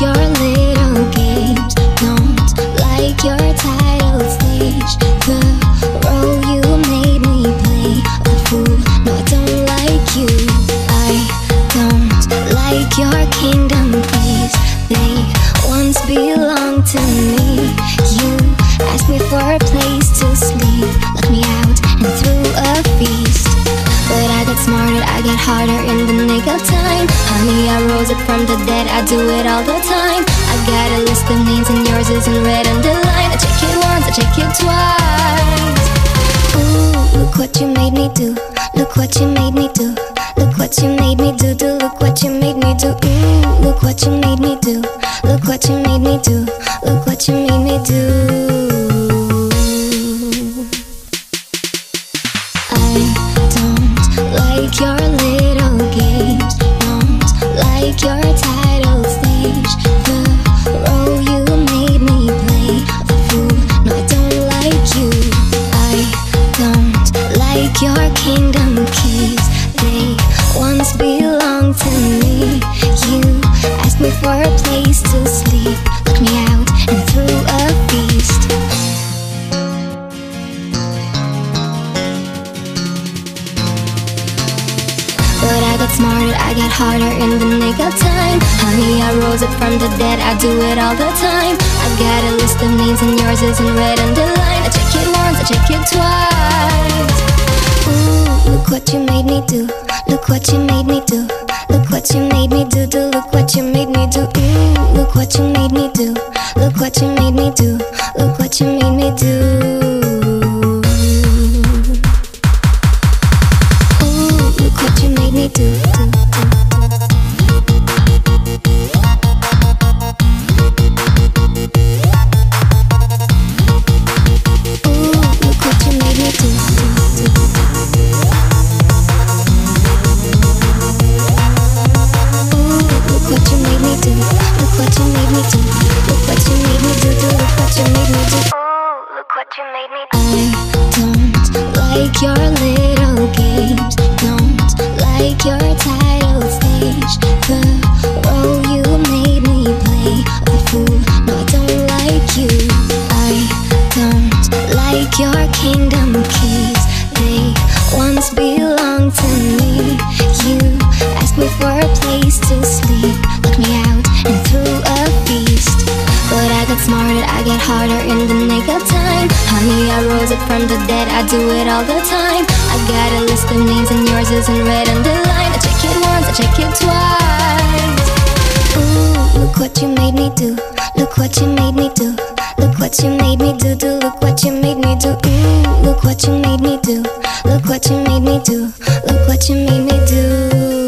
your little games. Don't like your title stage. The role you made me play. A fool. No, I don't like you. I don't like your kingdom. They once belonged to me. You asked me for a place to sleep. I got harder in the nick of time. Honey, I rose up from the dead, I do it all the time. I got a list of names and yours is in red underline. I check it once, I check it twice. Ooh, look what you made me do. Look what you made me do. Look what you made me do. Do look what you made me do. Ooh, look what you made me do. Look what you made me do. Look what you made me do. I like your little games. Don't like your title stage. The role you made me play. The fool. No, I don't like you. I don't like your kingdom keys. Got smarter, I got harder in the nick of time. Honey, I rose up from the dead, I do it all the time. I got a list of names and yours is in red underline. I check it once, I check it twice. Ooh, look what you made me do. Look what you made me do. Look what you made me do. Do look what you made me do. Ooh, look what you made me do. Look what you made me do. Look what you made me do. Your little games. Don't like your title stage. The role you made me play. A fool. No, I don't like you. I don't like your kingdom keys. They once belonged to me. You asked me for a place to sleep. I got harder in the nick of time. Honey, I rose up from the dead, I do it all the time. I got a list of names and yours is in red underline. I check it once, I check it twice. Ooh, look what you made me do. Look what you made me do. Look what you made me do. Do look what you made me do. Ooh, look what you made me do. Look what you made me do. Look what you made me do.